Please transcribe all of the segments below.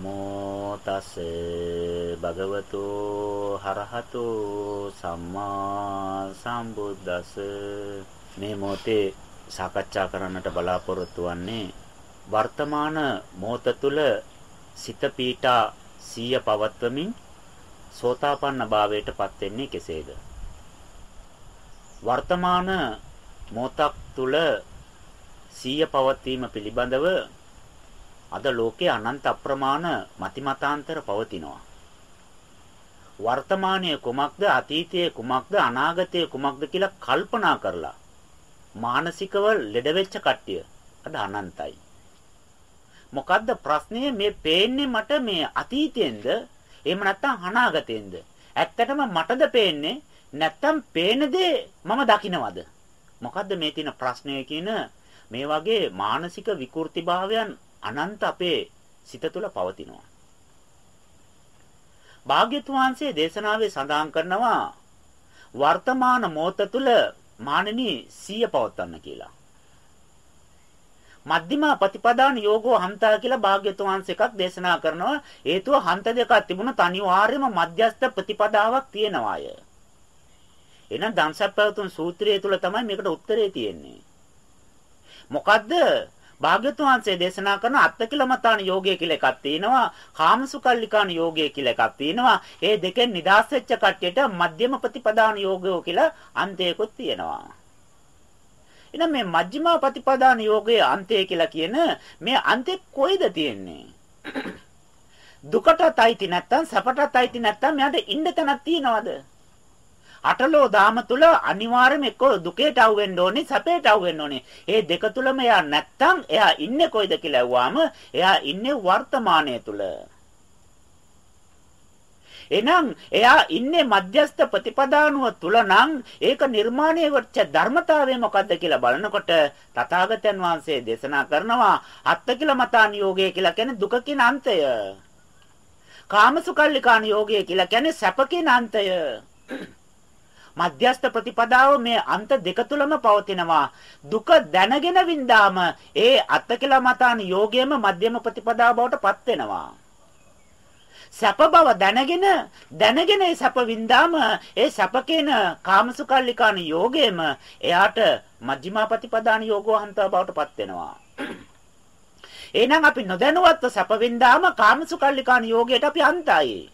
නමෝ තස් භගවතු හරහතු සම්මා සම්බුද්දස් මේ මොහොතේ සාකච්ඡා කරන්නට බලාපොරොත්තු වන්නේ වර්තමාන මොහොත තුල සිත පීඨා සීය පවත්වමින් සෝතාපන්න භාවයටපත් වෙන්නේ කෙසේද? වර්තමාන මොහොතක් තුල සීය පවත්වීම පිළිබඳව අද ලෝකයේ අනන්ත අප්‍රමාණ මතිමතාන්තර පවතිනවා. වර්තමානයේ කුමක්ද අතීතයේ කුමක්ද අනාගතයේ කුමක්ද කියලා කල්පනා කරලා මානසිකව ලෙඩ වෙච්ච කට්ටිය අද අනන්තයි. මොකද්ද ප්‍රශ්නේ මේ පේන්නේ මට මේ අතීතයෙන්ද එහෙම නැත්නම් අනාගතයෙන්ද? ඇත්තටම මටද පේන්නේ නැත්නම් පේන දේ මම දකිනවද? මොකද්ද මේ තියෙන ප්‍රශ්නය කියන මේ වගේ මානසික විකෘතිභාවයන් අනන්ත අපේ සිත තුළ පවතිනවා. භාග්‍යතුන් වහන්සේ දේශනාවේ සඳහන් කරනවා වර්තමාන මොහොත තුළ මානනී සිය පවත්වන්න කියලා. මධ්‍යමා ප්‍රතිපදාන යෝගෝ හන්තා කියලා භාග්‍යතුන් වහන්සේ එකක් දේශනා කරනවා. හේතුව හන්ත දෙකක් තිබුණොත් අනිවාර්යයෙන්ම මධ්‍යස්ථ ප්‍රතිපදාවක් තියෙනවාය. එහෙනම් දන්සප්පවතුන් සූත්‍රය තුල තමයි මේකට උත්තරේ තියෙන්නේ. මොකද්ද භාග්‍යතුන් වහන්සේ දේශනා කරන අත්තකිලමතාන යෝගය කියලා එකක් තියෙනවා කාමසුකල්ලිකාන යෝගය කියලා එකක් තියෙනවා. ඒ දෙකෙන් නිදාස් වෙච්ච කට්ටියට මධ්‍යම ප්‍රතිපදාන යෝගය කියලා අන්තයකුත් තියෙනවා. එහෙනම් මේ මජ්ක්‍ධිම ප්‍රතිපදාන යෝගයේ අන්තය කියලා කියන මේ අන්තේ කොයිද තියෙන්නේ? දුකටත් අයිති නැත්තම් සැපටත් අයිති නැත්තම් මෙයාට ඉන්න තැනක් තියනවද? අටලෝ දාම තුල අනිවාර්යයෙන්ම එක්ක දුකේට අවු වෙන්න ඕනේ සැපේට අවු වෙන්න ඕනේ. මේ දෙක තුලම එයා නැත්තම් එයා ඉන්නේ කොයිද කියලා ඇහුවාම එයා ඉන්නේ වර්තමානයේ තුල. එහෙනම් එයා ඉන්නේ මධ්‍යස්ථ ප්‍රතිපදානුව තුල නම් ඒක නිර්මාණය වෙච්ච ධර්මතාවය මොකද්ද කියලා බලනකොට තථාගතයන් වහන්සේ දේශනා කරනවා අත්තකිලමතාන් යෝගය කියලා කියන්නේ දුක කින අන්තය. කාමසුකල්ලිකාන යෝගය කියලා කියන්නේ සැප කින අන්තය. මධ්‍යස්ථ ප්‍රතිපදාව මේ අන්ත දෙක තුලම පවතිනවා. දුක දැනගෙන වින්දාම ඒ අත්තකලා මතාන යෝගයම මධ්‍යම ප්‍රතිපදාව බවට පත් වෙනවා. සැප බව දැනගෙන දැනගෙන ඒ සැප වින්දාම ඒ සැප කියන කාමසුකල්ලිකාන යෝගයම එයාට මජ්ක්‍ධිමා ප්‍රතිපදාන යෝගෝහන්ත බවට පත් වෙනවා. එහෙනම් අපි නොදැනුවත්ව සැප වින්දාම කාමසුකල්ලිකාන යෝගයට අපි අන්තයි.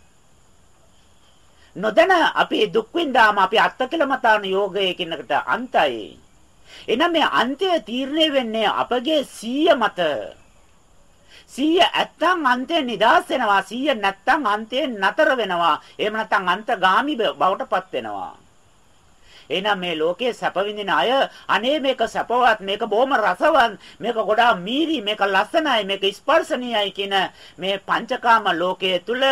නොදැන අපි දුක් විඳාම අපි අත්තකලමතාන යෝගයේ කිනකට අන්තයි. එනම් මේ අන්තය තීරණය වෙන්නේ අපගේ සීය මත. සීය ඇත්තම් අන්තේ නිදාස් වෙනවා. සීය නැත්තම් අන්තේ නතර වෙනවා. එහෙම නැත්නම් අන්තගාමි බවට පත් වෙනවා. එහෙනම් මේ ලෝකයේ සැප විඳින අය අනේ මේක සැපවත් මේක බොහොම රසවත් මේක ගොඩාක් මීරි මේක ලස්සනයි මේක ස්පර්ශනීයයි කියන මේ පංචකාම ලෝකයේ තුල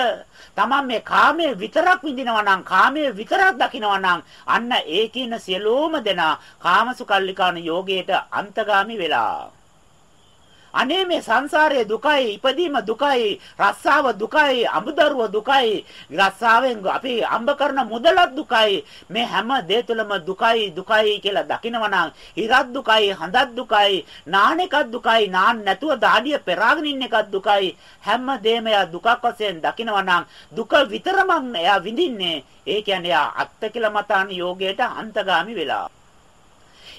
තමන් මේ කාමයේ විතරක් විඳිනවා නම් කාමයේ විතරක් දකිනවා නම් අන්න ඒ කියන සියලුම දෙනා කාමසුකල්ලිකාන යෝගයට අන්තගාමි වෙලා. අනේ මේ සංසාරයේ දුකයි ඉපදීම දුකයි රස්සාව දුකයි අමුදරුව දුකයි. රස්සාවෙන් අපි අම්බ කරන මුදලත් දුකයි. මේ හැම දේ තුළම දුකයි දුකයි කියලා දකිනවනම් ඉරත් දුකයි හඳත් දුකයි නාන එකක් දුකයි නාන්න නැතුව දාඩිය පෙරාගෙන ඉන්න එකක් දුකයි. හැම දෙම එයා දුකක් වශයෙන් දකිනවනම් දුක විතරමං එයා විඳින්නේ. ඒ කියන්නේ එයා අත්තිකලමතාන යෝගයට අන්තගාමි වෙලා.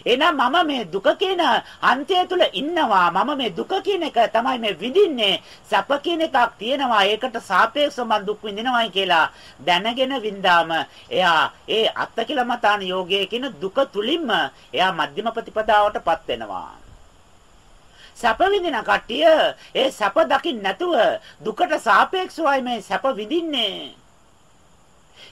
එහෙනම් මම මේ දුක කියන අන්තය තුල ඉන්නවා. මම මේ දුක කියන එක තමයි මේ විඳින්නේ. සැප කියන එකක් තියෙනවා. ඒකට සාපේක්ෂව මම දුක් විඳිනවායි කියලා දැනගෙන වින්දාම එයා ඒ අත්තකිලමතාන යෝගයේ කියන දුක තුලින්ම එයා මධ්‍යම ප්‍රතිපදාවටපත් වෙනවා. සැප විඳින කට්ටිය ඒ සැප දකින්න නැතුව දුකට සාපේක්ෂවයි මේ සැප විඳින්නේ.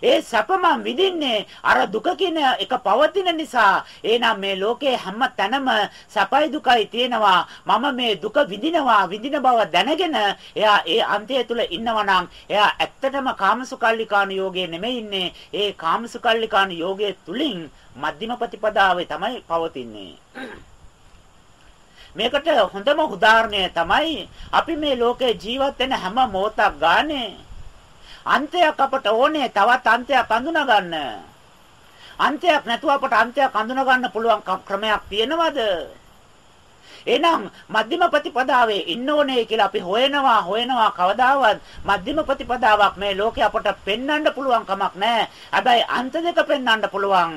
ඒ සැප මම විඳින්නේ අර දුක කියන එක පවතින නිසා. එහෙනම් මේ ලෝකේ හැම තැනම සැපයි දුකයි තියෙනවා. මම මේ දුක විඳිනවා විඳින බව දැනගෙන එයා ඒ අන්තය තුල ඉන්නවා නම් එයා ඇත්තටම කාමසුකල්ලිකාන යෝගයේ නෙමෙයි ඉන්නේ. ඒ කාමසුකල්ලිකාන යෝගයේ තුලින් මධ්‍යම ප්‍රතිපදාවේ තමයි පවතින්නේ. මේකට හොඳම උදාහරණය තමයි අපි මේ ලෝකේ ජීවත් වෙන හැම මොහොතක් ගානේ අන්තයක් අපට ඕනේ තවත් අන්තයක් අඳුනා ගන්න. අන්තයක් නැතුව අපට අන්තයක් අඳුනා ගන්න පුළුවන් ක්‍රමයක් තියෙනවද? එහෙනම් මධ්‍යම ප්‍රතිපදාවේ ඉන්න ඕනේ කියලා අපි හොයනවා හොයනවා කවදාවත් මධ්‍යම ප්‍රතිපදාවක් මේ ලෝකේ අපට පෙන්වන්න පුළුවන් කමක් නැහැ. හැබැයි අන්ත දෙක පෙන්වන්න පුළුවන්.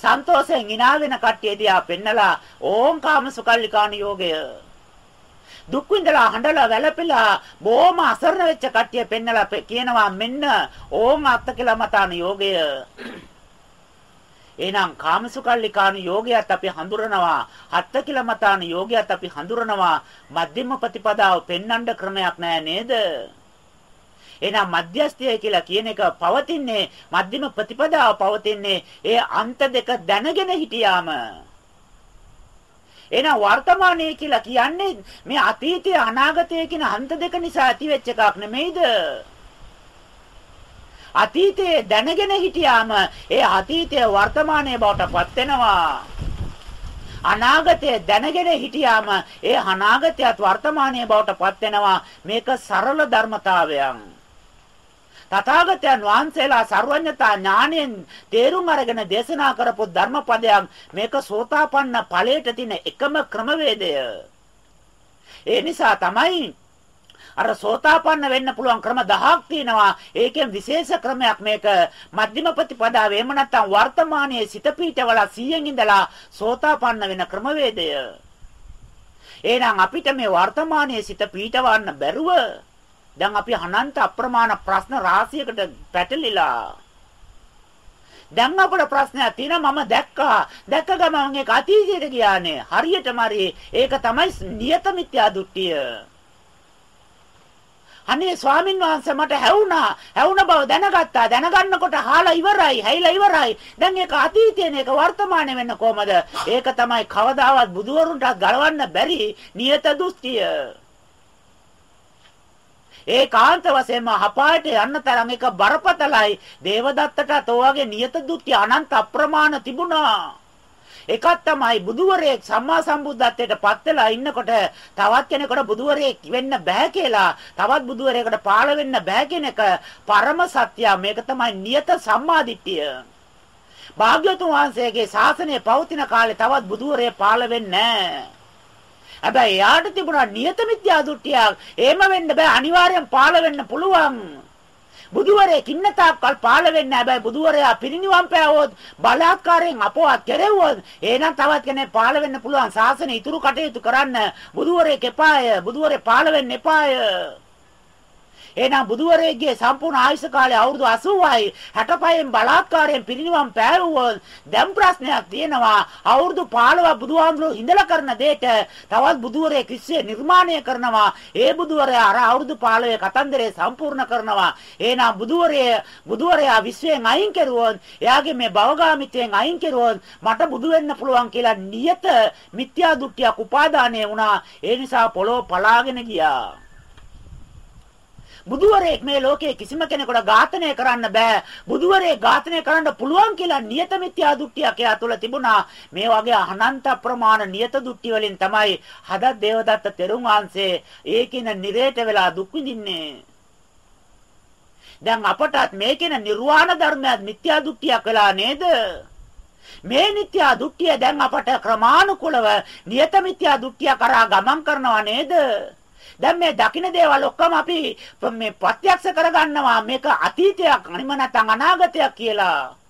සන්තෝෂයෙන් hina වෙන කට්ටිය දිහා පෙන්නලා ඕම් කාම සුකල්ලිකාන යෝගය දුක් විඳලා හඬලා වැළපෙලා බොහොම අසරණ වෙච්ච කට්ටිය පෙන්නලා කියනවා මෙන්න ඕම් අත්ත කියලා මතාන යෝගය. එහෙනම් කාමසුකල්ලිකාන යෝගයත් අපි හඳුරනවා හත්ත කියලා මතාන යෝගයත් අපි හඳුරනවා මධ්‍යම ප්‍රතිපදාව පෙන්වන්න ක්‍රමයක් නෑ නේද? එහෙනම් මධ්‍යස්ථය කියලා කියන එක පවතින්නේ මධ්‍යම ප්‍රතිපදාව පවතින්නේ ඒ අන්ත දෙක දැනගෙන හිටියාම. එහෙනම් වර්තමානයේ කියලා කියන්නේ මේ අතීතය අනාගතය කියන අන්ත දෙක නිසා ඇතිවෙච්ච එකක් නෙමෙයිද අතීතයේ දැනගෙන හිටියාම ඒ අතීතය වර්තමානයේ බවට පත් වෙනවා. අනාගතය දැනගෙන හිටියාම ඒ අනාගතයත් වර්තමානයේ බවට පත් වෙනවා. මේක සරල ධර්මතාවයක්. තථාගතයන් වහන්සේලා සර්වඥතා ඥාණයෙන් තේරුම් අරගෙන දේශනා කරපු ධර්මපදයක් මේක සෝතාපන්න ඵලයට තියෙන එකම ක්‍රමවේදය. ඒ නිසා තමයි අර සෝතාපන්න වෙන්න පුළුවන් ක්‍රම 10ක් තියෙනවා. ඒකෙන් විශේෂ ක්‍රමයක් මේක මධ්‍යම ප්‍රතිපදාව එහෙම නැත්නම් වර්තමානයේ සිත පීඨවල 100න් ඉඳලා සෝතාපන්න වෙන ක්‍රමවේදය. එහෙනම් අපිට මේ වර්තමානයේ සිත පීඨවන්න බැරුව දැන් අපි අනන්ත අප්‍රමාණ ප්‍රශ්න රාශියකට පැටලිලා දැන් අපේ ප්‍රශ්නයක් තියෙනවා මම දැක්කා දැක්ක ගමන් ඒක අතීතයට ගියානේ හරියටම හරි ඒක තමයි නියත මිත්‍යා දෘෂ්ටිය අනේ ස්වාමින් වහන්සේ මට හැවුණා. හැවුණ බව දැනගත්තා. දැනගන්නකොට හාලා ඉවරයි. හැයිලා ඉවරයි. දැන් ඒක අතීතයේන ඒක වර්තමානයේ වෙන්න කොහමද? ඒක තමයි කවදාවත් බුදුවරුන්ට ගලවන්න බැරි නියත දෘෂ්ටිය. ඒකාන්ත වශයෙන්ම අපායට යන්න තරම් එක බරපතලයි. දේවදත්තට තෝවාගේ නියත දෘෂ්ටි අනන්ත අප්‍රමාණ තිබුණා. එකක් තමයි බුදුවරයෙක් සම්මා සම්බුද්ධත්වයට පත් වෙලා ඉන්නකොට තවත් කෙනෙකුට බුදුවරයෙක් වෙන්න බෑ කියලා තවත් බුදුවරයෙකුට පාළ වෙන්න බෑ කියන එක පරම සත්‍යය මේක තමයි නියත සම්මාදිට්ඨිය භාග්‍යතුන් වහන්සේගේ ශාසනය පවතින කාලේ තවත් බුදුවරයෙක් පාළ වෙන්නේ නැහැ හැබැයි යාට තිබුණා නියත මිත්‍යා දෘෂ්ටියක්. එහෙම වෙන්න බෑ අනිවාර්යෙන් පාළ වෙන්න පුළුවන්. බුදුවරයෙක් ඉන්න තාක්කල් පාළ වෙන්නේ හැබැයි බුදුවරයා පිරිනිවන් පෑවොත් බලාත්කාරයෙන් අපවත් කෙරෙව්වොත් එහෙනම් තවත් කෙනෙක් පාළ වෙන්න පුළුවන් ශාසනය ඉතුරු කටයුතු කරන්න බුදුවරයෙක් එපාය බුදුවරේ පාළ වෙන්න එපාය එහෙනම් බුදුවරයෙක්ගේ සම්පූර්ණ ආයුෂ කාලය අවුරුදු 80යි 65න් බලාත්කාරයෙන් පිරිනිවන් පෑවුවොත් දැන් ප්‍රශ්නයක් තියෙනවා. අවුරුදු 15 බුදුහාමුදුරුවෝ හිඳලා කරන දෙයට තවත් බුදුවරයෙක් විශ්වය නිර්මාණය කරනවා. ඒ බුදුවරයා අර අවුරුදු 15 කතන්දරේ සම්පූර්ණ කරනවා. එහෙනම් බුදුවරය බුදුවරයා විශ්වයෙන් අයින් කරුවොත් එයාගේ මේ භවගාමිත්වයෙන් අයින් කරුවොත් මට බුදු වෙන්න පුළුවන් කියලා නියත මිත්‍යා දෘෂ්ටියක් උපාදානය වුණා. ඒ නිසා පොළොව පලාගෙන ගියා. බුදුවරයෙක් මේ ලෝකේ කිසිම කෙනෙකුට ඝාතනය කරන්න බෑ. බුදුවරයෙක් ඝාතනය කරන්න පුළුවන් කියලා නියත මිත්‍යා දෘෂ්ටියක් එයා තුළ තිබුණා. මේ වගේ අනන්ත ප්‍රමාණ නියත දෘෂ්ටි වලින් තමයි හදත් දේවදත්ත තෙරුන් වහන්සේ ඒකින නිරේට වෙලා දුක් විඳින්නේ. දැන් අපටත් මේකෙන නිර්වාණ ධර්මයක් මිත්‍යා දෘෂ්ටියක් වෙලා නේද? මේ මිත්‍යා දෘෂ්ටිය දැන් අපට ක්‍රමානුකූලව නියත මිත්‍යා දෘෂ්ටිය කරා ගමන් කරනවා නේද? දැන් මේ දකින්න දේවල් ඔක්කොම අපි මේ ප්‍රත්‍යක්ෂ කරගන්නවා මේක අතීතයක් අනිම නැත්නම් අනාගතයක් කියලා.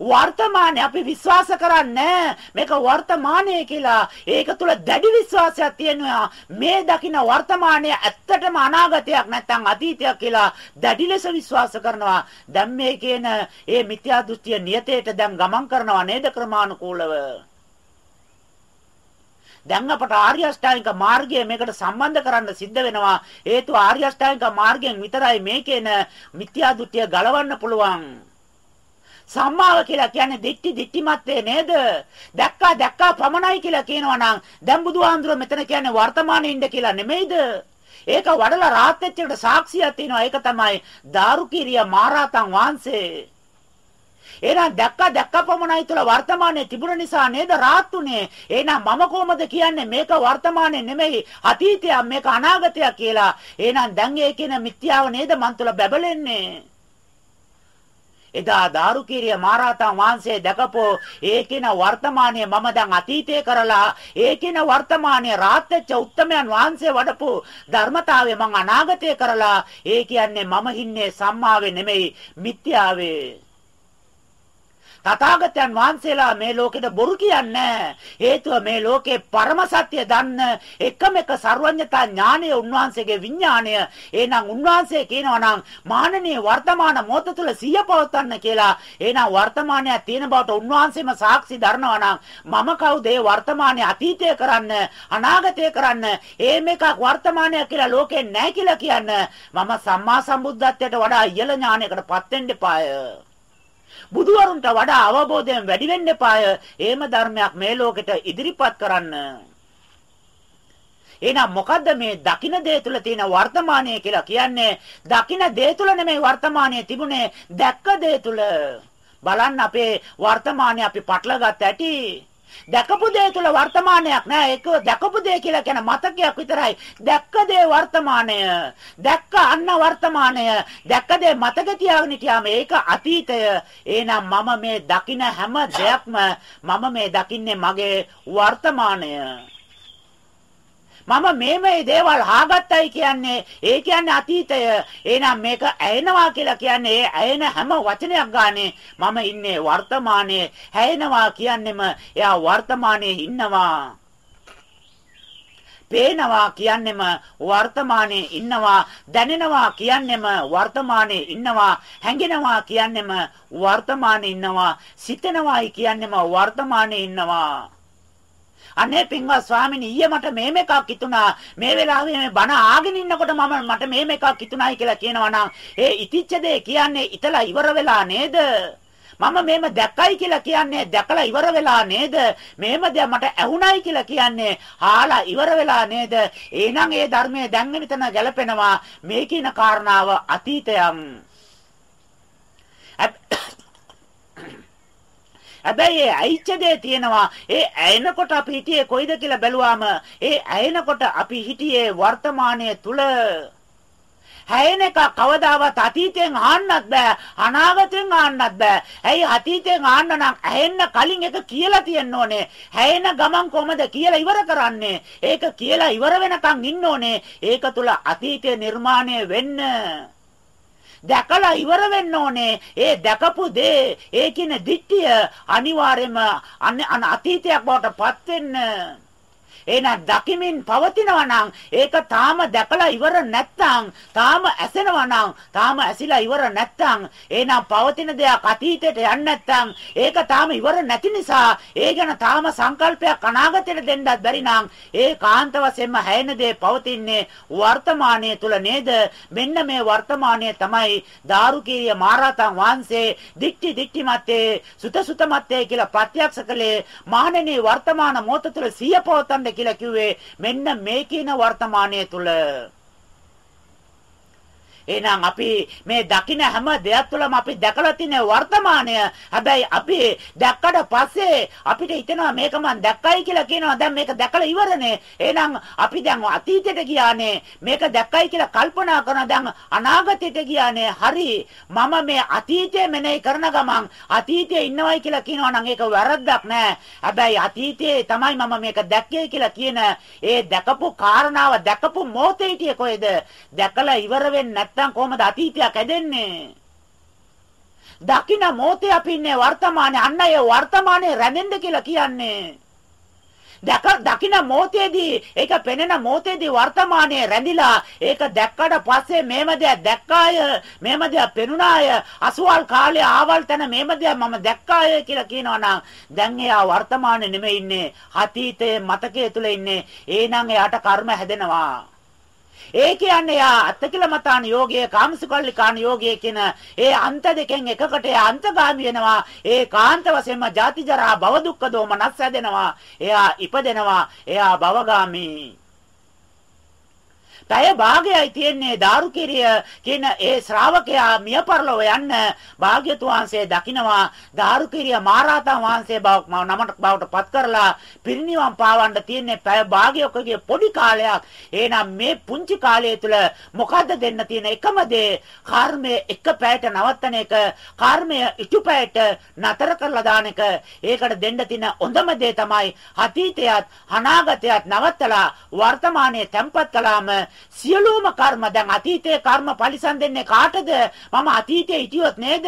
වර්තමානයේ අපි විශ්වාස කරන්නේ මේක වර්තමානයේ කියලා. ඒක තුල දැඩි විශ්වාසයක් තියෙනවා. මේ දකින්න වර්තමානයේ ඇත්තටම අනාගතයක් නැත්නම් අතීතයක් කියලා දැඩි ලෙස විශ්වාස කරනවා. දැන් මේ කියන මේ මිත්‍යා දෘෂ්ටිය නියතයට දැන් ගමන් කරනවා නේද ක්‍රමානුකූලව? දැන් අපට ආර්ය අෂ්ටාංගික මාර්ගය මේකට සම්බන්ධ කරන්න සිද්ධ වෙනවා. හේතුව ආර්ය අෂ්ටාංගික මාර්ගයෙන් විතරයි මේකේන මිත්‍යා දෘෂ්ටිය ගලවන්න පුළුවන්. සම්මාව කියලා කියන්නේ දික්ටි දික්ටිමත්වේ නේද? දැක්කා දැක්කා පමණයි කියලා කියනවා නම් දැන් බුදුහාඳුර මෙතන කියන්නේ වර්තමානයේ ඉන්න කියලා නෙමෙයිද? ඒක වඩලා රාහත් වෙච්ච එකට සාක්ෂියක් තියෙනවා. ඒක තමයි දාරුකීරිය මහරහතන් වහන්සේ. එහෙනම් දැක්ක දැක්ක පමණයි තුල වර්තමානයේ තිබුණ නිසා නේද රාත්තුනේ. එහෙනම් මම කොහොමද කියන්නේ මේක වර්තමානයේ නෙමෙයි අතීතයක් මේක අනාගතයක් කියලා. එහෙනම් දැන් ඒ කියන මිත්‍යාව නේද මන් තුල බැබලෙන්නේ. එදා දාරුකීරිය මහරහතන් වහන්සේ දැකපෝ ඒකින වර්තමානයේ මම දැන් අතීතයේ කරලා ඒකින වර්තමානයේ රාත්‍ච්ච උත්තමයන් වහන්සේ වඩපු ධර්මතාවය මං අනාගතයේ කරලා ඒ කියන්නේ මම හින්නේ සම්මාවේ නෙමෙයි මිත්‍යාවේ තථාගතයන් වහන්සේලා මේ ලෝකෙට බොරු කියන්නේ. හේතුව මේ ලෝකේ පරම සත්‍ය දන්න එකම එක සර්වඥතා ඥානය උන්වහන්සේගේ විඥාණය. එහෙනම් උන්වහන්සේ කියනවා නම් මානනීය වර්තමාන මොහොත තුල සිය පවත්වන්න කියලා. එහෙනම් වර්තමානයේ තියෙන බවට උන්වහන්සේම සාක්ෂි දරනවා නම් මම කවුද? ඒ වර්තමානයේ අතීතය කරන්න අනාගතය කරන්න ඒ මේකක් වර්තමානය කියලා ලෝකේ නැහැ කියලා කියන්න. මම සම්මා සම්බුද්ධත්වයට වඩා ඉහළ ඥානයකටපත් වෙන්න එපාය. බුදුවරුන්ට වඩා අවබෝධයෙන් වැඩි වෙන්න එපාය. එහෙම ධර්මයක් මේ ලෝකෙට ඉදිරිපත් කරන්න. එහෙනම් මොකද්ද මේ දකින දේ තුල තියෙන වර්තමානය කියලා කියන්නේ? දකින දේ තුල නෙමෙයි වර්තමානය තිබුණේ දැක්ක දේ තුල. බලන්න අපේ වර්තමානය අපි පටලගත් ඇටි දැකපු දේ තුළ වර්තමානයක් නෑ. ඒක දැකපු දේ කියලා කියන මතකයක් විතරයි. දැක්ක දේ වර්තමානය. දැක්ක අන්න වර්තමානය. දැක්ක දේ මතක තියාගෙන හිටියාම ඒක අතීතය. එහෙනම් මම මේ දකින හැම දෙයක්ම මම මේ දකින්නේ මගේ වර්තමානය. මම මේ මේ දේවල් හාගත්තයි කියන්නේ ඒ කියන්නේ අතීතය. එහෙනම් මේක ඇයෙනවා කියලා කියන්නේ ඒ ඇයෙන හැම වචනයක් ගානේ මම ඉන්නේ වර්තමානයේ. හැයෙනවා කියන්නෙම එයා වර්තමානයේ ඉන්නවා. පේනවා කියන්නෙම වර්තමානයේ ඉන්නවා දැනෙනවා කියන්නෙම වර්තමානයේ ඉන්නවා හැඟෙනවා කියන්නෙම වර්තමානයේ ඉන්නවා සිතනවායි කියන්නෙම වර්තමානයේ ඉන්නවා අනේ පින්වත් ස්වාමීනි ඊයේ මට මේම එකක් හිතුණා. මේ වෙලාවේ මේ බණ ආගෙන ඉන්නකොට මම මට මේම එකක් හිතුණායි කියලා කියනවා නම් ඒ ඉතිච්ච දේ කියන්නේ ඉතලා ඉවර වෙලා නේද? මම මේම දැක්කයි කියලා කියන්නේ දැකලා ඉවර වෙලා නේද? මේම දෙයක් මට ඇහුණයි කියලා කියන්නේ හාලා ඉවර වෙලා නේද? එහෙනම් ඒ ධර්මයේ දැන් මෙතන ගැලපෙනවා මේ කියන කාරණාව අතීතයන්. හැබැයි ඒ ඇයිච්ච දේ තියෙනවා. ඒ ඇයෙනකොට අපි හිටියේ කොයිද කියලා බැලුවාම ඒ ඇයෙනකොට අපි හිටියේ වර්තමානයේ තුල හැයෙන එක කවදාවත් අතීතයෙන් ආන්නත් බෑ අනාගතයෙන් ආන්නත් බෑ. ඇයි අතීතයෙන් ආන්න නම් ඇහෙන්න කලින් එක කියලා තියෙන්න ඕනේ. හැයෙන ගමන් කොහමද කියලා ඉවර කරන්නේ? ඒක කියලා ඉවර වෙනකන් ඉන්න ඕනේ. ඒක තුල අතීතය නිර්මාණය වෙන්න. දැකලා ඉවර වෙන්න ඕනේ. ඒ දැකපු දේ, ඒ කියන දිට්ඨිය අනිවාර්යයෙන්ම අතීතයක් බවට පත් වෙන්න. එහෙනම් දකිමින් පවතිනවා නම් ඒක තාම දැකලා ඉවර නැත්නම් තාම ඇසෙනවා නම් තාම ඇසිලා ඉවර නැත්නම් එහෙනම් පවතින දෙයක් අතීතයට යන්නේ නැත්නම් ඒක තාම ඉවර නැති නිසා ඒ ගැන තාම සංකල්පයක් අනාගතයට දෙන්නත් බැරි නම් ඒ කාන්ත වශයෙන්ම හැයෙන දේ පවතින්නේ වර්තමානයේ තුල නේද? මෙන්න මේ වර්තමානයේ තමයි දාරුකීරිය මහරහතන් වහන්සේ දික්ටි දික්ටි මතේ සුත සුත මතේ කියලා ප්‍රත්‍යක්ෂ කළේ මහණෙනි වර්තමාන මොහොත තුල සිය පවතන්න කියලා කිව්වේ මෙන්න මේ කියන වර්තමානයේ තුල එහෙනම් අපි මේ දකින හැම දෙයක් තුළම අපි දැකලා තියෙන වර්තමානය. හැබැයි අපි දැක්කට පස්සේ අපිට හිතෙනවා මේක මං දැක්කයි කියලා කියනවා. දැන් මේක දැකලා ඉවරනේ. එහෙනම් අපි දැන් අතීතයට ගියානේ. මේක දැක්කයි කියලා කල්පනා කරන දැන් අනාගතයට ගියානේ. හරි. මම මේ අතීතය මෙනෙහි කරන ගමන් අතීතයේ ඉන්නවයි කියලා කියනවා නම් ඒක වැරද්දක් නෑ. හැබැයි අතීතයේ තමයි මම මේක දැක්කේ කියලා කියන ඒ දැකපු කාරණාව දැකපු මොහොතේ හිටියේ කොහෙද? දැකලා ඉවර වෙන්නේ නැත්තම් කොහමද අතීතයක් ඇදෙන්නේ? දකින මොහොතේ අපි ඉන්නේ වර්තමානයේ අන්න ඒ වර්තමානයේ රැඳෙන්න කියලා කියන්නේ. දැක දකින මොහොතේදී ඒක පෙනෙන මොහොතේදී වර්තමානයේ රැඳිලා ඒක දැක්කට පස්සේ මේම දෙයක් දැක්කාය මේම දෙයක් පෙනුනාය අසුවල් කාලේ ආවල් තැන මේම දෙයක් මම දැක්කාය කියලා කියනවනම් දැන් එයා වර්තමානයේ නෙමෙයි ඉන්නේ අතීතයේ මතකයේ තුල ඉන්නේ එහෙනම් එයාට කර්ම හැදෙනවා ඒ කියන්නේ යා අත්තකිලමතාන යෝගයේ කාමසුකල්ලිකාන යෝගයේ කියන ඒ අන්ත දෙකෙන් එකකට ඒ අන්තගාමි වෙනවා. ඒ කාන්ත වශයෙන්ම ජාති ජරා භව දුක්ඛ දෝමනස් හැදෙනවා. එයා ඉපදෙනවා. එයා භවගාමි. පැය භාගයයි තියෙන්නේ දාරුකිරිය කියන ඒ ශ්‍රාවකයා මිය පරලොව යන්න භාග්‍යතුන් වහන්සේ දකිනවා. දාරුකිරිය මහරහතන් වහන්සේ බව නමට බවට පත් කරලා පිරිනිවන් පාවන්න තියෙන්නේ පැය භාගයකගේ පොඩි කාලයක්. එහෙනම් මේ පුංචි කාලය තුල මොකද්ද දෙන්න තියෙන එකම දේ? කර්මය එක පැයට නවත්තන එක කර්මය ඉටු පැයට නතර කරලා දාන එක. ඒකට දෙන්න තියෙන හොඳම දේ තමයි අතීතයත් අනාගතයත් නවත්තලා වර්තමානයේ තැම්පත් කළාම සියලුම කර්ම දැන් අතීතයේ කර්ම පරිසම් දෙන්නේ කාටද මම අතීතයේ හිටියොත් නේද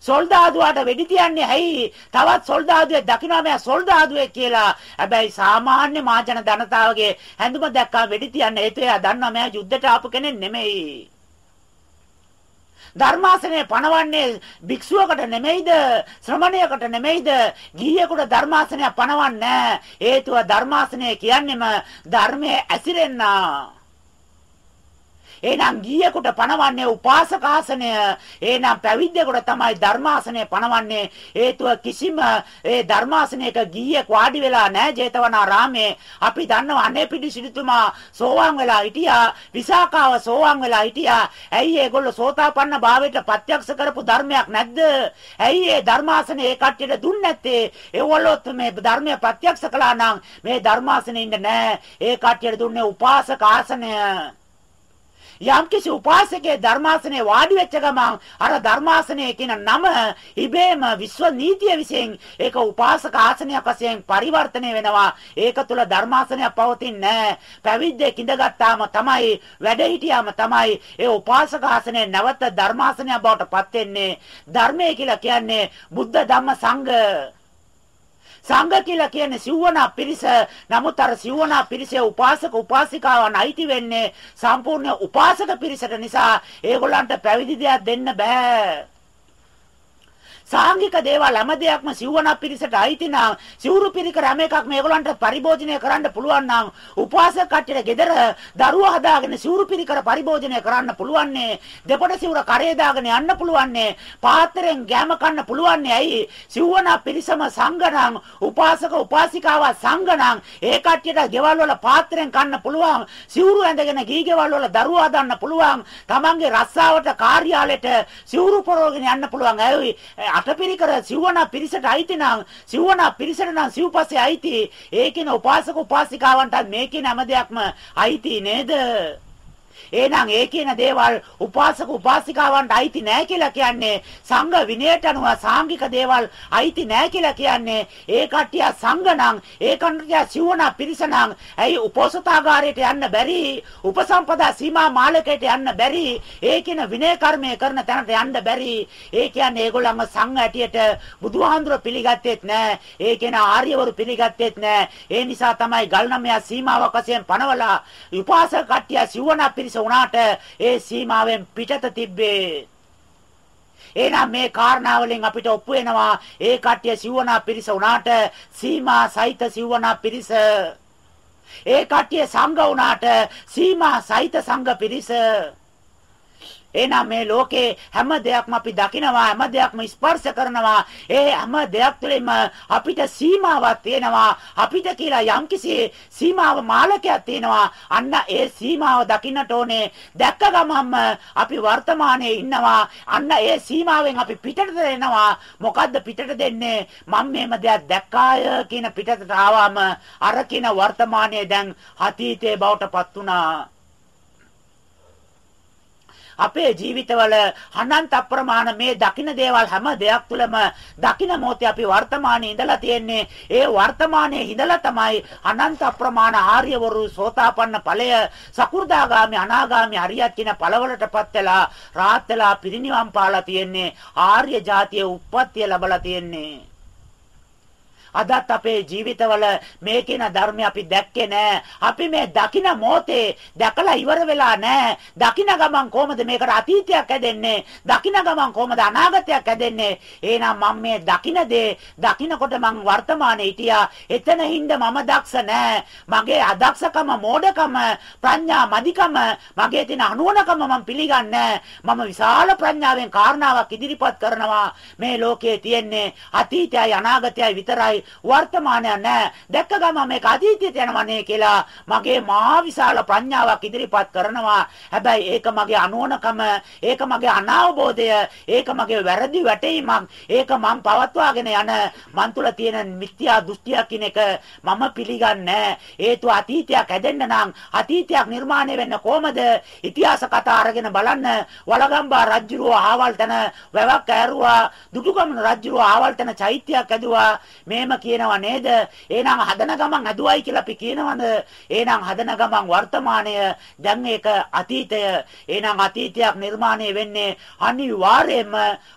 සොල්දාදුවාට වෙඩි තියන්නේ ඇයි? තවත් සොල්දාදුවෙක් දකින්නවා මෙයා සොල්දාදුවෙක් කියලා. හැබැයි සාමාන්‍ය මාජන ජනතාවගේ හැඳුම දැක්කා වෙඩි තියන්නේ ඒත් එයා දන්නවා මෙයා යුද්ධයට ආපු කෙනෙක් නෙමෙයි. ධර්මාසනය පණවන්නේ භික්ෂුවකට නෙමෙයිද? ශ්‍රමණයකට නෙමෙයිද? ගිහියෙකුට ධර්මාසනය පණවන්නේ හේතුව ධර්මාසනය කියන්නේම ධර්මයේ ඇසිරෙන්නා. එහෙනම් ගියෙකුට පණවන්නේ උපාසක ආසනය. එහෙනම් පැවිද්දෙකුට තමයි ධර්මාසනය පණවන්නේ. හේතුව කිසිම ඒ ධර්මාසනයක ගියෙක් වාඩි වෙලා නැහැ ජේතවනාරාමේ. අපි දන්නවා අනේ පිටිසිතුමා සෝවාන් වෙලා හිටියා. විසාකාව සෝවාන් වෙලා හිටියා. ඇයි ඒගොල්ලෝ සෝතාපන්න භාවයට ප්‍රත්‍යක්ෂ කරපු ධර්මයක් නැද්ද? ඇයි ඒ ධර්මාසනේ ඒ කට්ටියට දුන්නේ නැත්තේ? ඒගොල්ලොත් මේ ධර්මය ප්‍රත්‍යක්ෂ කළා නම් මේ ධර්මාසනේ ඉන්න නැහැ. ඒ කට්ටියට දුන්නේ උපාසක ආසනය. යම්කිසි උපාසකයේ ධර්මාසනයේ වාඩි වෙච්ච ගමන් අර ධර්මාසනයේ කියන නම ඉබේම විශ්ව නීතිය විසින් ඒක උපාසක ආසනයක් වශයෙන් පරිවර්තනය වෙනවා. ඒක තුල ධර්මාසනයක් පවතින්නේ නැහැ. පැවිද්දෙක් ඉඳගත්තාම තමයි වැඩ හිටියාම තමයි ඒ උපාසක ආසනය නැවත ධර්මාසනයක් බවට පත් වෙන්නේ. ධර්මය කියලා කියන්නේ බුද්ධ ධම්ම සංඝ සංඝ කියලා කියන්නේ සිව්වනා පිරිස. නමුත් අර සිව්වනා පිරිසේ උපාසක උපාසිකාවන් අයිති වෙන්නේ සම්පූර්ණ උපාසක පිරිසට නිසා ඒගොල්ලන්ට පැවිදි දෙයක් දෙන්න බෑ. සාංගික දේවල් හැම දෙයක්ම සිව්වන පිරිසට අයිති නම් සිවුරු පිරිකර හැම එකක් මේගොල්ලන්ට පරිභෝජනය කරන්න පුළුවන් නම් උපාසක කට්ටියට gedara දරුවා හදාගෙන සිවුරු පිරිකර පරිභෝජනය කරන්න පුළුවන්නේ දෙපොඩ සිවුර කරේ දාගෙන යන්න පුළුවන්නේ පාත්‍රයෙන් ගෑම කන්න පුළුවන්නේ ඇයි? සිව්වන පිරිසම සංගණං උපාසක උපාසිකාව සංගණං ඒ කට්ටියට ගෙවල් වල පාත්‍රයෙන් කන්න පුළුවන් සිවුරු ඇඳගෙන ගී ගෙවල් වල දරුවා හදන්න පුළුවන් තමන්ගේ රස්සාවට කාර්යාලයට සිවුරු පරවගෙන යන්න පුළුවන් ඇයි? අටපිරිකර සිව්වනා පිරිසට අයිති නම් සිව්වනා පිරිසට නම් සිව්පස්සේ අයිති. ඒකින උපාසක උපාසිකාවන්ට මේකින හැම දෙයක්ම අයිති නේද? එහෙනම් ඒ කියන දේවල් උපාසක උපාසිකාවන්ට අයිති නෑ කියලා කියන්නේ සංඝ විනයට අනුව සාංගික දේවල් අයිති නෑ කියලා කියන්නේ ඒ කට්ටිය සංඝ ඒ කට්ටිය සිවණ පිරිසනම් ඇයි උපෝසතාගාරයට යන්න බැරි? උපසම්පදා සීමා මාලකයට යන්න බැරි? ඒ කියන විනය කර්මය කරන තැනට යන්න බැරි? ඒ කියන්නේ ඒගොල්ලන්ම සංඝ ඇටියට බුදුහාඳුර පිළිගත්තේත් නෑ. ඒ කියන ආර්යවරු පිළිගත්තේත් නෑ. ඒ නිසා තමයි ගල්නමයා සීමාවක් වශයෙන් පනවලා උපාසක කට්ටිය සිවණ පිරිස වුණාට ඒ සීමාවෙන් පිටත තිබ්බේ. එහෙනම් මේ කාරණාවලින් අපිට ඔප්පු වෙනවා ඒ කට්ටිය සිවණා පිරිස උනාට සීමා සහිත සිවණා පිරිස. ඒ කට්ටිය සංඝ උනාට සීමා සහිත සංඝ පිරිස. එහෙනම් මේ ලෝකේ හැම දෙයක්ම අපි දකිනවා හැම දෙයක්ම ස්පර්ශ කරනවා. ඒ හැම දෙයක් තුළින්ම අපිට සීමාවක් තියෙනවා. අපිට කියලා යම්කිසි සීමාව මාලකයක් තියෙනවා. අන්න ඒ සීමාව දකින්නට ඕනේ. දැක්ක ගමන්ම අපි වර්තමානයේ ඉන්නවා. අන්න ඒ සීමාවෙන් අපි පිටට එනවා මොකද්ද පිටට දෙන්නේ? මම මේම දෙයක් දැක්කාය කියන පිටතට ආවම අර කියන වර්තමානයේ දැන් අතීතයේ බවට පත් වුණා. අපේ ජීවිතවල අනන්ත අප්‍රමාණ මේ දකින්න දේවල් හැම දෙයක් තුළම දකින්න මොහොතේ අපි වර්තමානයේ ඉඳලා තියෙන්නේ. ඒ වර්තමානයේ ඉඳලා තමයි අනන්ත අප්‍රමාණ ආර්යවරු සෝතාපන්න ඵලය සකු르දාගාමි අනාගාමි අරියත් කියන ඵලවලටපත් වෙලා රාත් වෙලා පිරිනිවන් පාලා තියෙන්නේ. ආර්ය જાතියේ උප්පත්තිය ලැබලා තියෙන්නේ. අදත් අපේ ජීවිතවල මේ කියන ධර්මය අපි දැක්කේ නෑ. අපි මේ දකින මොහොතේ දැකලා ඉවර වෙලා නෑ. දකින ගමන් කොහමද මේකට අතීතයක් හැදෙන්නේ? දකින ගමන් කොහමද අනාගතයක් හැදෙන්නේ? එහෙනම් මම මේ දකින දේ දකිනකොට මං වර්තමානයේ හිටියා. එතන හින්ද මම දක්ෂ නෑ. මගේ අදක්ෂකම, මෝඩකම, ප්‍රඥා මදිකම, මගේ තියෙන අනුවණකම මම පිළිගන්නේ මම විශාල ප්‍රඥාවෙන් කාරණාවක් ඉදිරිපත් කරනවා. මේ ලෝකයේ තියෙන්නේ අතීතයයි අනාගතයයි විතරයි. වර්තමානයක් නැහැ. දැක්ක ගම මේක අතීතයට යනවනේ කියලා මගේ මහා විශාල ප්‍රඥාවක් ඉදිරිපත් කරනවා. හැබැයි ඒක මගේ අනුවණකම, ඒක මගේ අනාවබෝධය, ඒක මගේ වැරදි වැටීමක්, ඒක මම පවත්වාගෙන යන මන් තුල තියෙන මිත්‍යා දෘෂ්ටියක් කියන එක මම පිළිගන්නේ හේතුව අතීතයක් හැදෙන්න නම් අතීතයක් නිර්මාණය වෙන්න කොහමද? ඉතිහාස කතා අරගෙන බලන්න වලගම්බා රජුරෝ ආවල් තන වැවක් ඇරුවා දුටුගමන රජුරෝ ආවල් තන චෛත්‍යයක් ඇදුවා මේම කියනවා නේද? එහෙනම් හදන ගමන් ඇදුවයි කියලා අපි කියනවද? එහෙනම් හදන ගමන් වර්තමානය දැන් ඒක අතීතය. එහෙනම් අතීතයක් නිර්මාණය වෙන්නේ අනිවාර්යයෙන්ම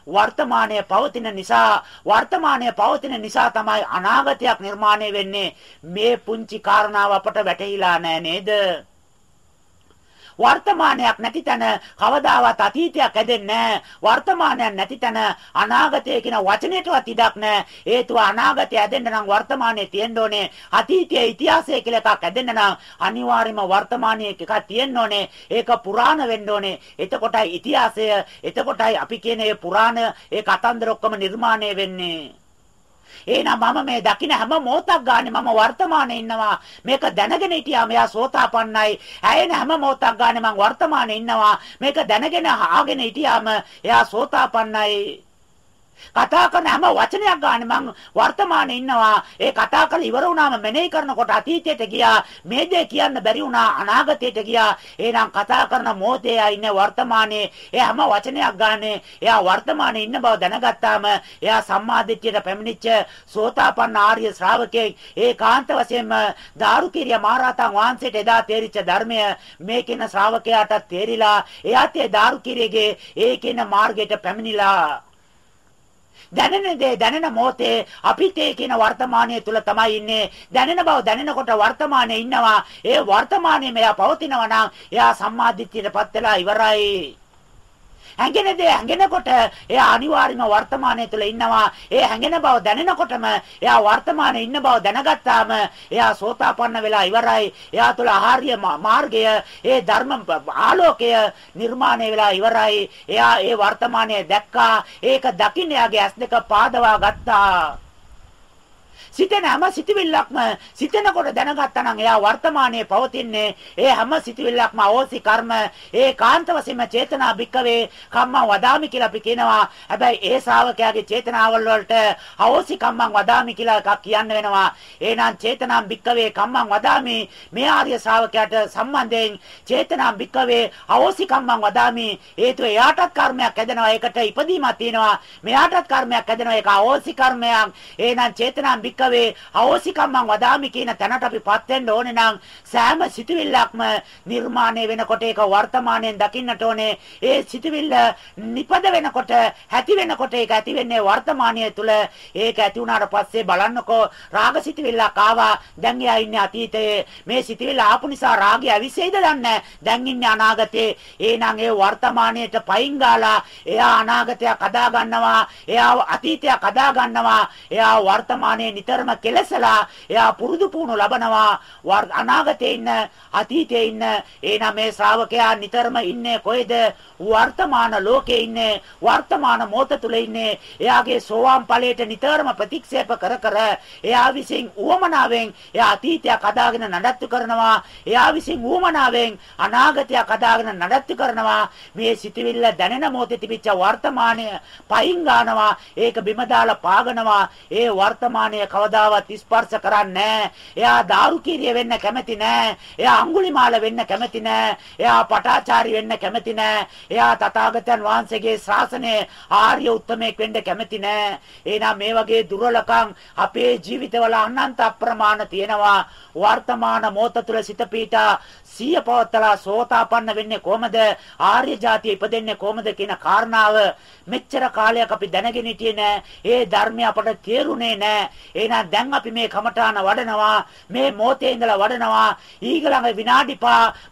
වර්තමානයේ පවතින නිසා වර්තමානයේ පවතින නිසා තමයි අනාගතයක් නිර්මාණය වෙන්නේ. මේ පුංචි කාරණාව අපට වැටහිලා නැහැ නේද? වර්තමානයක් නැති තැන කවදාවත් අතීතයක් ඇදෙන්නේ වර්තමානයක් නැති තැන අනාගතය කියන වචනයටවත් ඉඩක් නැහැ. හේතුව අනාගතය ඇදෙන්න නම් වර්තමානයේ තියෙන්න ඕනේ. අතීතයේ ඉතිහාසය කියලා එකක් ඇදෙන්න නම් අනිවාර්යයෙන්ම වර්තමානයේ එකක් තියෙන්න ඕනේ. ඒක පුරාණ වෙන්න ඕනේ. එතකොටයි ඉතිහාසය, එතකොටයි අපි කියන ඒ පුරාණ ඒ කතන්දර ඔක්කොම නිර්මාණය වෙන්නේ. එහෙනම් මම මේ දකින හැම මොහොතක් ගානේ මම වර්තමානයේ ඉන්නවා. මේක දැනගෙන හිටියා මෙයා සෝතාපන්නයි. ඇයෙන හැම මොහොතක් ගානේ මම වර්තමානයේ ඉන්නවා. මේක දැනගෙන ආගෙන හිටියාම එයා සෝතාපන්නයි. කතා කරන හැම වචනයක් ගන්න මම වර්තමානයේ ඉන්නවා. ඒ කතා කරලා ඉවර වුණාම මෙනෙහි කරනකොට අතීතයට ගියා. මේ දේ කියන්න බැරි වුණා අනාගතයට ගියා. එහෙනම් කතා කරන මොහොතේ ආ ඉන්නේ වර්තමානයේ. ඒ හැම වචනයක් ගන්න එයා වර්තමානයේ ඉන්න බව දැනගත්තාම එයා සම්මාදිට්ඨියට පැමිණිච්ච සෝතාපන්න ආර්ය ශ්‍රාවකෙක්. ඒකාන්ත වශයෙන්ම දාරුකිරිය මහරහතන් වහන්සේට එදා තේරිච්ච ධර්මය මේ කියන ශ්‍රාවකයාට තේරිලා එයාත් ඒ දාරුකිරියගේ ඒ කියන මාර්ගයට පැමිණිලා දැනෙන දේ දැනෙන මොහොතේ අපිත් ඒ කියන වර්තමානයේ තුල තමයි ඉන්නේ. දැනෙන බව දැනෙනකොට වර්තමානයේ ඉන්නවා. ඒ වර්තමානයේ මෙයා පවතිනවා නම් එයා සම්මාදිට්ඨියටපත් වෙලා ඉවරයි. හැඟෙන දේ හැඟෙනකොට එයා අනිවාර්යයෙන්ම වර්තමානයේ තුල ඉන්නවා. ඒ හැඟෙන බව දැනෙනකොටම එයා වර්තමානයේ ඉන්න බව දැනගත්තාම එයා සෝතාපන්න වෙලා ඉවරයි. එයා තුල ආර්ය මාර්ගය, ඒ ධර්ම ආලෝකය නිර්මාණය වෙලා ඉවරයි. එයා ඒ වර්තමානයේ දැක්කා. ඒක දකින්න එයාගේ ඇස් දෙක පාදවා ගත්තා. සිතෙන හැම සිතවිල්ලක්ම සිතෙනකොට දැනගත්තා නම් එයා වර්තමානයේ පවතින්නේ ඒ හැම සිතවිල්ලක්ම අවෝසි කර්ම ඒ කාන්ත වශයෙන්ම චේතනා භික්කවේ කම්මං වදාමි කියලා අපි කියනවා. හැබැයි ඒ ශ්‍රාවකයාගේ චේතනාවල් වලට අවෝසි කම්මං වදාමි කියලා එකක් කියන්න වෙනවා. එහෙනම් චේතනා භික්කවේ කම්මං වදාමි. මේ ආර්ය ශ්‍රාවකයාට සම්බන්ධයෙන් චේතනා භික්කවේ අවෝසි කම්මං වදාමි. හේතුව එයාටත් කර්මයක් ඇදෙනවා ඒකට ඉපදීමක් තියෙනවා. මෙයාටත් කර්මයක් ඇදෙනවා ඒක අවෝසි කර්මයක්. එහෙනම් චේතනා භික්ක භික්කවේ අවෝසිකම්මං වදාමි කියන තැනට අපිපත් වෙන්න ඕනේ නම් සෑම සිතුවිල්ලක්ම නිර්මාණය වෙනකොට ඒක වර්තමානයෙන් දකින්නට ඕනේ. ඒ සිතුවිල්ල නිපද වෙනකොට, ඇති වෙනකොට ඒක ඇති වෙන්නේ වර්තමානය තුල. ඒක ඇති වුණාට පස්සේ බලන්නකෝ රාග සිතුවිල්ලක් ආවා. දැන් එයා ඉන්නේ අතීතයේ. මේ සිතුවිල්ල ආපු නිසා රාගය අවිසෙයිද දන්නේ දැන් ඉන්නේ අනාගතේ. එහෙනම් ඒ වර්තමානයට පයින් ගාලා එයා අනාගතයක් හදා ගන්නවා. එයා අතීතයක් හදා ගන්නවා. එයා වර්තමානයේ නිතරම කෙලසලා එයා පුරුදු පුහුණු ලබනවා. අනාගතේ ඉන්න අතීතේ ඉන්න එනම් මේ ශ්‍රාවකයා නිතරම ඉන්නේ කොහෙද? වර්තමාන ලෝකේ ඉන්නේ වර්තමාන මොහොත තුල ඉන්නේ. එයාගේ සෝවාන් ඵලයට නිතරම ප්‍රතික්ෂේප කර කර එයා විසින් උවමනාවෙන් එයා අතීතයක් හදාගෙන නඩත්තු කරනවා. එයා විසින් උවමනාවෙන් අනාගතයක් හදාගෙන නඩත්තු කරනවා. මේ සිටිවිල්ල දැනෙන මොහොතේ තිබිච්ච වර්තමානය පයින් ගන්නවා. ඒක බිම දාලා පාගනවා. ඒ වර්තමානය කවදාවත් ස්පර්ශ කරන්නේ එයා දාරුකීරිය වෙන්න කැමති නෑ. එයා අඟුලිමාල වෙන්න කැමති නෑ. එයා පටාචාරි වෙන්න කැමති නෑ. එයා තථාගතයන් වහන්සේගේ ශාසනයේ ආර්ය උත්තමයෙක් වෙන්න කැමති නෑ. එහෙනම් මේ වගේ දුර්වලකම් අපේ ජීවිතවල අනන්ත අප්‍රමාණ තියෙනවා. වර්තමාන මොහොත තුළ සිත පීඨා සිය පවත්තලා සෝතාපන්න වෙන්නේ කොහමද? ආර්ය જાතිය ඉපදෙන්නේ කොහමද කියන කාරණාව මෙච්චර කාලයක් අපි දැනගෙන හිටියේ නෑ. ඒ ධර්මය අපට තේරුනේ නෑ. එහෙනම් දැන් අපි මේ කමඨාන වඩනවා. මේ මොහොතේ ඉඳලා වඩනවා. ඊගලඟ විනාඩි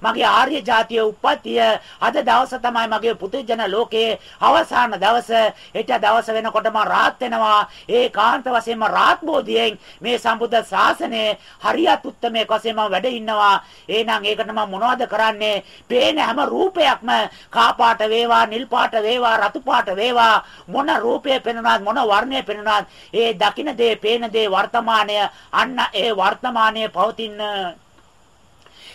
මගේ ආර්ය જાතිය උප්පත්තිය අද දවස තමයි මගේ පුදුජන ලෝකයේ අවසාන දවස. හෙට දවස වෙනකොට මම රාත් වෙනවා. ඒ කාන්ත වශයෙන්ම රාත් බෝධියෙන් මේ සම්බුද්ධ ශාසනයේ හරියත් උත්තමයේ වශයෙන් මම වැඩ ඉන්නවා. එහෙනම් ඒකට මම මොනවද කරන්නේ? පේන හැම රූපයක්ම කා පාට වේවා, නිල් පාට වේවා, රතු පාට වේවා මොන රූපය පෙනුනත් මොන වර්ණය පෙනුනත් ඒ දකින්න දේ, පේන දේ වර්තමානය අන්න ඒ වර්තමානයේ පවතින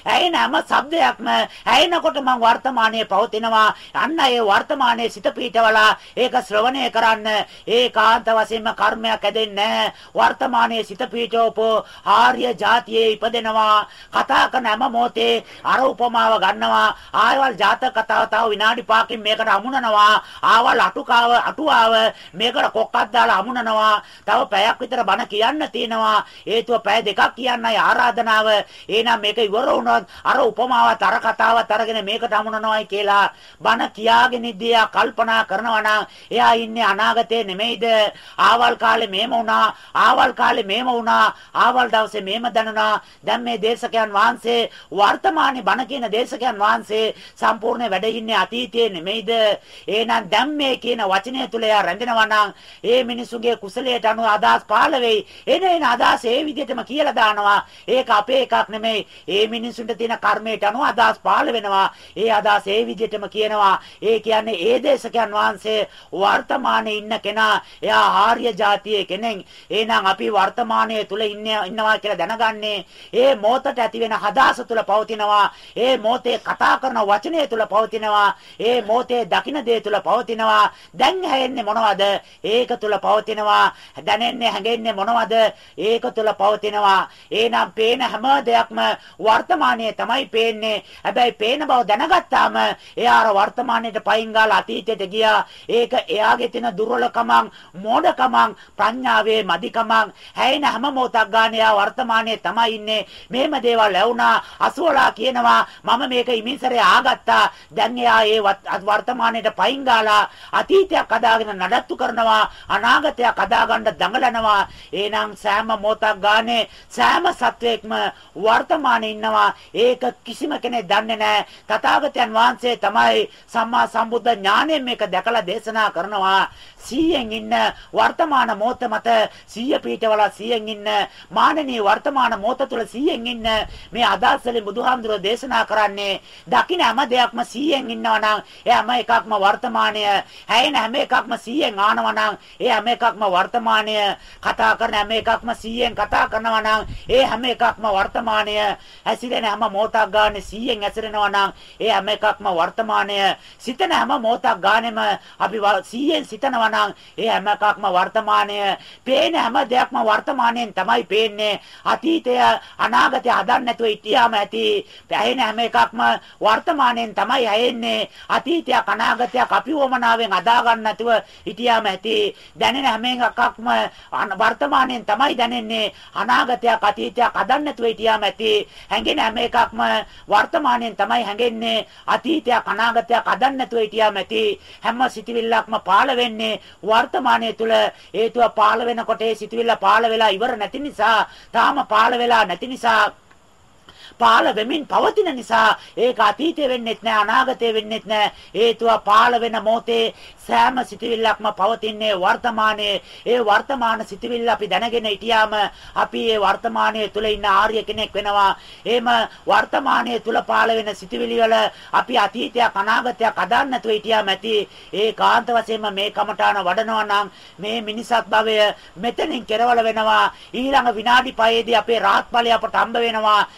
ඇයෙන හැම ශබ්දයක්ම ඇයෙනකොට මං වර්තමානයේ පවතිනවා. අන්න ඒ වර්තමානයේ සිත පීඨවලා ඒක ශ්‍රවණය කරන්න. ඒකාන්ත වශයෙන්ම කර්මයක් ඇදෙන්නේ වර්තමානයේ සිත පීඨවපෝ ආර්ය જાතියේ ඉපදෙනවා. කතා කරන හැම මොහොතේ අර උපමාව ගන්නවා. ආයවල් ජාතක කතාව තව විනාඩි පහකින් මේකට අමුණනවා. ආවල් අටුකාව අටුවාව මේකට කොක්කක් දාලා අමුණනවා. තව පැයක් විතර බණ කියන්න තියෙනවා. හේතුව පැය දෙකක් කියන්නයි ආරාධනාව. එහෙනම් මේක ඉවර වුණා මොනවද අර උපමාවත් අර කතාවත් අරගෙන මේකට අමුණනවායි කියලා බන කියාගෙන ඉදී කල්පනා කරනවා නම් එයා ඉන්නේ අනාගතේ නෙමෙයිද? ආවල් කාලේ මේම වුණා ආවල් කාලේ මේම වුණා ආවල් දවසේ මේම දැනුණා. දැන් මේ දේශකයන් වහන්සේ වර්තමානයේ බන කියන දේශකයන් වහන්සේ සම්පූර්ණ වැඩ ඉන්නේ අතීතයේ නෙමෙයිද? එහෙනම් දැන් මේ කියන වචනය තුල එයා රැඳෙනවා නම් ඒ මිනිසුගේ කුසලයට අනුව අදහස් පහළ වෙයි. එන එන අදහස් ඒ විදිහටම කියලා දානවා. ඒක අපේ එකක් නෙමෙයි. ඒ මිනිසු මිනිසුන්ට තියෙන කර්මයට අනුව අදහස් පහළ වෙනවා. ඒ අදහස් ඒ විදිහටම කියනවා. ඒ කියන්නේ ඒ දේශකයන් වහන්සේ වර්තමානයේ ඉන්න කෙනා එයා ආර්ය જાතියේ කෙනෙක්. එහෙනම් අපි වර්තමානයේ තුල ඉන්නවා කියලා දැනගන්නේ ඒ මොහොතට ඇති වෙන හදාස තුල පවතිනවා. ඒ මොහොතේ කතා කරන වචනය තුල පවතිනවා. ඒ මොහොතේ දකින දේ තුල පවතිනවා. දැන් හැෙන්නේ මොනවද? ඒක තුල පවතිනවා. දැනෙන්නේ හැඟෙන්නේ මොනවද? ඒක තුල පවතිනවා. එහෙනම් පේන හැම දෙයක්ම වර්තමාන වර්තමානයේ තමයි පේන්නේ. හැබැයි පේන බව දැනගත්තාම එයා අර වර්තමානයේට පයින් ගාලා අතීතයට ගියා. ඒක එයාගේ තියෙන දුර්වලකමක්, මෝඩකමක්, ප්‍රඥාවේ මදිකමක්. හැයින හැම මොහොතක් ගන්න එයා වර්තමානයේ තමයි ඉන්නේ. මේම දේවල් ලැබුණා. අසුවලා කියනවා මම මේක ඉමින්සරේ ආගත්තා. දැන් එයා ඒ වර්තමානයේට පයින් ගාලා අතීතයක් අදාගෙන නඩත්තු කරනවා. අනාගතයක් අදාගන්න දඟලනවා. එහෙනම් සෑම මොහොතක් ගානේ සෑම සත්වයක්ම වර්තමානයේ ඉන්නවා. ඒක කිසිම කෙනෙක් දන්නේ නැහැ. තථාගතයන් වහන්සේ තමයි සම්මා සම්බුද්ධ ඥාණයෙන් මේක දැකලා දේශනා කරනවා. 100න් ඉන්න වර්තමාන මොහොත මත 100 පීඨවල 100න් ඉන්න මානනීය වර්තමාන මොහොත තුල 100න් ඉන්න මේ අදාසලේ බුදුහාමුදුරෝ දේශනා කරන්නේ දකින්න හැම දෙයක්ම 100න් ඉන්නවා නම් ඒ හැම එකක්ම වර්තමානය හැයින හැම එකක්ම 100න් ආනවා නම් ඒ හැම එකක්ම වර්තමානය කතා කරන හැම එකක්ම 100න් කතා කරනවා නම් ඒ හැම එකක්ම වර්තමානය ඇසිරෙන හැම මොහොතක් ගන්න 100න් ඇසිරෙනවා නම් ඒ හැම එකක්ම වර්තමානය. සිතන හැම මොහොතක් ගන්නෙම අපි 100න් සිතනවා නම් ඒ හැම එකක්ම වර්තමානය. පේන හැම දෙයක්ම වර්තමානයෙන් තමයි පේන්නේ. අතීතය අනාගතය හදන්න නැතුව ඉතියාම ඇති. පැහැෙන හැම එකක්ම වර්තමානයෙන් තමයි ඇයෙන්නේ අතීතයක් අනාගතයක් අපි වමනාවෙන් අදා ගන්න නැතුව ඉතියාම ඇති. දැනෙන හැම එකක්ම වර්තමානයෙන් තමයි දැනෙන්නේ. අනාගතයක් අතීතයක් හදන්න නැතුව ඉතියාම ඇති. හැඟෙන හැම එකක්ම වර්තමානයෙන් තමයි හැඟෙන්නේ. අතීතයක් අනාගතයක් හදන්න නැතුව ඉතියාම ඇති හැම සිටිවිල්ලක්ම පාළ වෙන්නේ වර්තමානයේ තුල හේතුව පාළ වෙනකොට ඒ සිතුවිල්ල පාළ වෙලා ඉවර නැති නිසා තාම පාළ වෙලා නැති නිසා පාළ වෙමින් පවතින නිසා ඒක අතීතේ වෙන්නෙත් නෑ අනාගතේ වෙන්නෙත් නෑ. හේතුව පාළ වෙන මොහොතේ සෑම සිතවිල්ලක්ම පවතින්නේ වර්තමානයේ. ඒ වර්තමාන සිතවිල්ල අපි දැනගෙන හිටියාම අපි ඒ වර්තමානයේ තුල ඉන්න ආර්ය කෙනෙක් වෙනවා. එහෙම වර්තමානයේ තුල පාළ වෙන සිතවිලි වල අපි අතීතයක් අනාගතයක් අදන්න නැතුව හිටියාම ඇති ඒ කාන්ත වශයෙන්ම මේ කමඨාන වඩනවා නම් මේ මිනිසත් භවය මෙතනින් කෙරවල වෙනවා. ඊළඟ විනාඩි 5ේදී අපේ රාහත් ඵලය අපට හම්බ වෙනවා.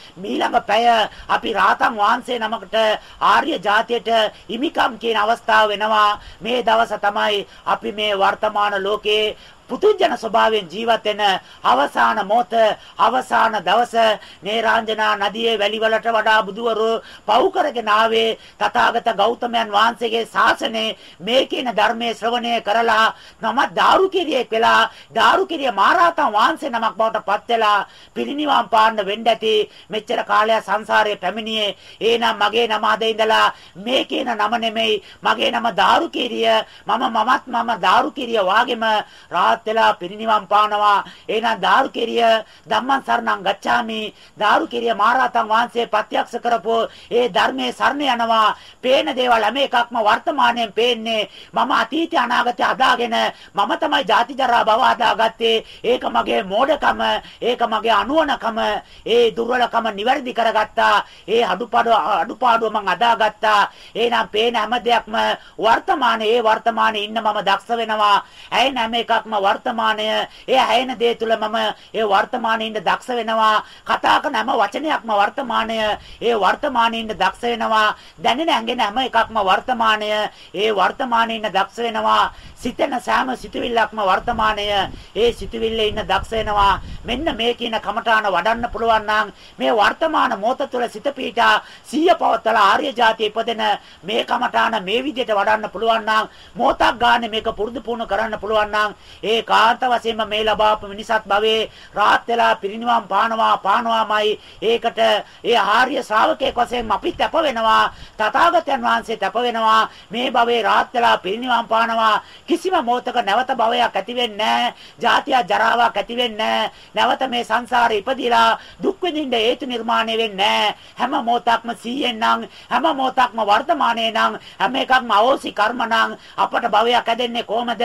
ඊළඟ පැය අපි රාතන් වහන්සේ නමකට ආර්ය જાතියට හිමිකම් කියන අවස්ථාව වෙනවා. මේ දවස තමයි අපි මේ වර්තමාන ලෝකයේ පුදුජන ස්වභාවයෙන් ජීවත් වෙන අවසාන මොහොත අවසාන දවස නේරාංජනා නදියේ වැලිවලට වඩා බුදුවරු පව් කරගෙන ආවේ තථාගත ගෞතමයන් වහන්සේගේ ශාසනයේ. මේ කියන ධර්මයේ ශ්‍රවණය කරලා නම දාරුකිරියෙක් වෙලා දාරුකිරිය මහරහතන් වහන්සේ නමක් බවට පත් වෙලා පිරිනිවන් පාන්න වෙන්න ඇති මෙච්චර කාලයක් සංසාරයේ පැමිණියේ. එහෙනම් මගේ නම අද ඉඳලා මේ කියන නම නෙමෙයි. මගේ නම දාරුකිරිය මම මමත් මම දාරුකිරිය වාගෙම රා රහත් වෙලා පිරිනිවන් පානවා. එහෙනම් දාරුකෙරිය ධම්මං සරණං ගච්ඡාමි. දාරුකෙරිය මහරහතන් වහන්සේ ප්‍රත්‍යක්ෂ කරපෝ ඒ ධර්මයේ සරණ යනවා. පේන දේවල් හැම එකක්ම වර්තමානයෙන් පේන්නේ. මම අතීතය අනාගතය අදාගෙන මම තමයි ජාති ජරා භව අදාගත්තේ. ඒක මගේ මෝඩකම, ඒක මගේ අනුවණකම, ඒ දුර්වලකම නිවැරදි කරගත්තා. ඒ අඩුපාඩු අඩුපාඩුව මං අදාගත්තා. එහෙනම් පේන හැම දෙයක්ම වර්තමානයේ ඒ වර්තමානයේ ඉන්න මම දක්ෂ වෙනවා. ඇයි හැම එකක්ම වර්තමානය ඒ ඇයෙන දේ තුල මම ඒ වර්තමානයේ ඉන්න දක්ෂ වෙනවා. කතා කරන හැම වචනයක්ම වර්තමානය. ඒ වර්තමානයේ ඉන්න දක්ෂ වෙනවා. දැනෙන ඇඟෙන හැම එකක්ම වර්තමානය. ඒ වර්තමානයේ ඉන්න දක්ෂ වෙනවා. සිතන සෑම සිතුවිල්ලක්ම වර්තමානය. ඒ සිතුවිල්ලේ ඉන්න දක්ෂ වෙනවා. මෙන්න මේ කියන කමඨාන වඩන්න පුළුවන් නම් මේ වර්තමාන මොහොත තුළ සිත පීඨා සිය පවත්තලා ආර්ය જાතිය ඉපදෙන මේ කමඨාන මේ විදිහට වඩන්න පුළුවන් නම් මොහොතක් ගන්න මේක පුරුදු පුහුණු කරන්න පුළුවන් නම් ඒ කාන්ත වශයෙන්ම මේ ලබාපු මිනිසත් භවයේ රාත් වෙලා පිරිනිවන් පානවා පානවාමයි. ඒකට ඒ ආර්ය ශ්‍රාවකයෙක් වශයෙන් අපි තැප වෙනවා තථාගතයන් වහන්සේ තැප වෙනවා මේ භවයේ රාත් වෙලා පිරිනිවන් පානවා. කිසිම මොහතක නැවත භවයක් ඇති වෙන්නේ නැහැ. ජාතිය ජරාවක් ඇති වෙන්නේ නැවත මේ සංසාරේ ඉපදිලා දුක් විඳින්න හේතු නිර්මාණය වෙන්නේ හැම මොහොතක්ම සීයෙන් නම් හැම මොහොතක්ම වර්තමානයේ නම් හැම එකක්ම අවෝසි කර්ම නම් අපට භවයක් ඇදෙන්නේ කොහමද?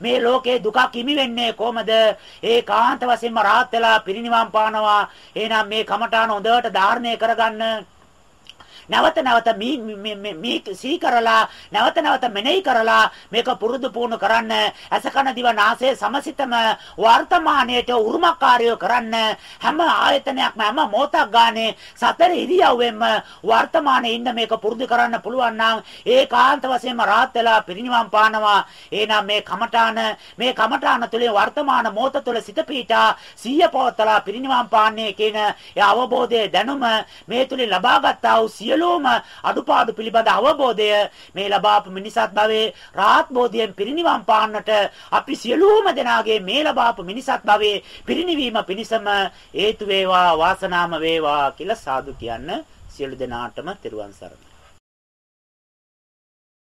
මේ ලෝකේ දුකක් හිමි වෙන්නේ කොහමද? ඒකාන්ත වශයෙන්ම රාහත් වෙලා පිරිනිවන් පානවා. එහෙනම් මේ කමඨාන හොඳට ධාරණය කරගන්න නැවත නැවත මේ සී කරලා නැවත නැවත මෙනෙහි කරලා මේක පුරුදු පුහුණු කරන්න අසකන දිව නාසය සමසිතම වර්තමානයේට උරුමකාරයෝ කරන්න හැම ආයතනයක්ම හැම මොහොතක් ගානේ සතර ඉරියව්වෙම වර්තමානයේ ඉන්න මේක පුරුදු කරන්න පුළුවන් නම් ඒකාන්ත වශයෙන්ම රාත් වෙලා පිරිනිවන් පානවා. එහෙනම් මේ කමඨාන මේ කමඨාන තුළින් වර්තමාන මොහොත තුළ සිත පීඨා සිය පවතලා පිරිනිවන් පාන්නේ කියන ඒ අවබෝධයේ දැනුම මේ තුලින් ලබාගත්තා වූ සියලු සියලුම අඩුපාඩු පිළිබඳ අවබෝධය මේ ලබාපු මිනිසත් භවයේ රාහත් බෝධියෙන් පිරිනිවන් පාන්නට අපි සියලුම දෙනාගේ මේ ලබාපු මිනිසත් භවයේ පිරිනිවීම පිණිසම හේතු වේවා වාසනාම වේවා කියලා සාදු කියන්න සියලු දෙනාටම තෙරුවන් සරණයි.